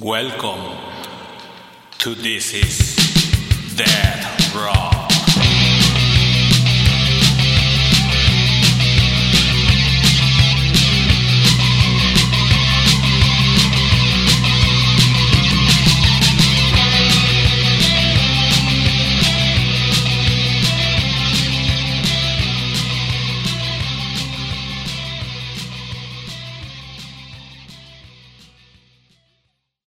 Welcome to This Is Dead Rock.